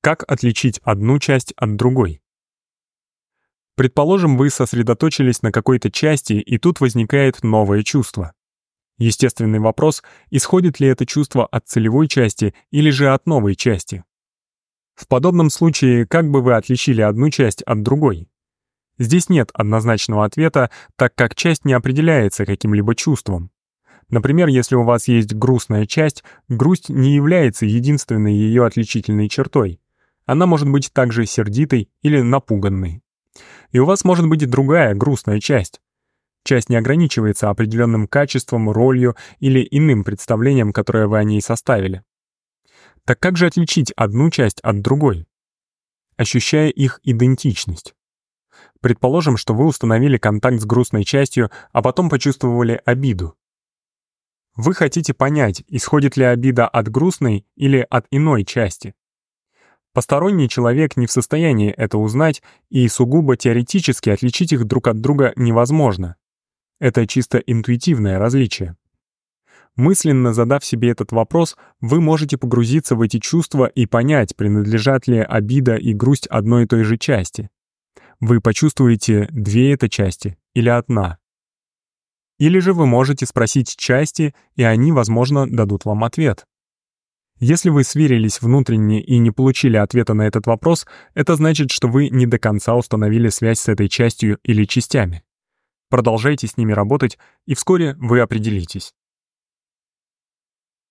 Как отличить одну часть от другой? Предположим, вы сосредоточились на какой-то части, и тут возникает новое чувство. Естественный вопрос, исходит ли это чувство от целевой части или же от новой части. В подобном случае, как бы вы отличили одну часть от другой? Здесь нет однозначного ответа, так как часть не определяется каким-либо чувством. Например, если у вас есть грустная часть, грусть не является единственной ее отличительной чертой. Она может быть также сердитой или напуганной. И у вас может быть другая грустная часть. Часть не ограничивается определенным качеством, ролью или иным представлением, которое вы о ней составили. Так как же отличить одну часть от другой? Ощущая их идентичность. Предположим, что вы установили контакт с грустной частью, а потом почувствовали обиду. Вы хотите понять, исходит ли обида от грустной или от иной части. Посторонний человек не в состоянии это узнать, и сугубо теоретически отличить их друг от друга невозможно. Это чисто интуитивное различие. Мысленно задав себе этот вопрос, вы можете погрузиться в эти чувства и понять, принадлежат ли обида и грусть одной и той же части. Вы почувствуете две это части или одна. Или же вы можете спросить части, и они, возможно, дадут вам ответ. Если вы сверились внутренне и не получили ответа на этот вопрос, это значит, что вы не до конца установили связь с этой частью или частями. Продолжайте с ними работать, и вскоре вы определитесь.